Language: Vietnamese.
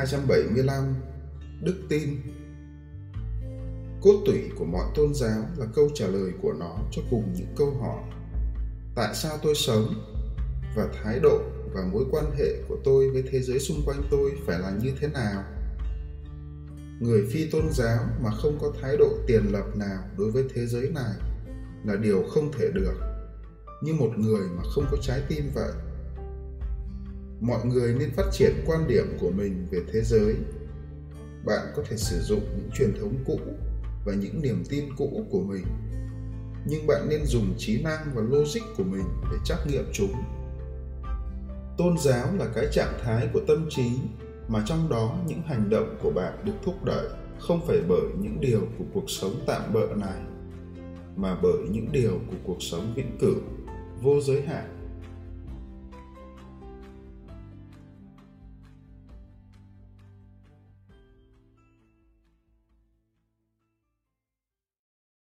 275 Đức tin Cốt tủy của mọi tôn giáo là câu trả lời của nó cho cùng những câu hỏi, Tại sao tôi sống? Và thái độ và mối quan hệ của tôi với thế giới xung quanh tôi phải là như thế nào? Người phi tôn giáo mà không có thái độ tiền lập nào đối với thế giới này là điều không thể được, như một người mà không có trái tim vậy mọi người nên phát triển quan điểm của mình về thế giới. Bạn có thể sử dụng những truyền thống cũ và những niềm tin cũ của mình, nhưng bạn nên dùng trí năng và logic của mình để trắc nghiệm chúng. Tôn giáo là cái trạng thái của tâm trí mà trong đó những hành động của bạn được thúc đẩy không phải bởi những điều của cuộc sống tạm bợ này, mà bởi những điều của cuộc sống vĩnh cửu, vô giới hạn.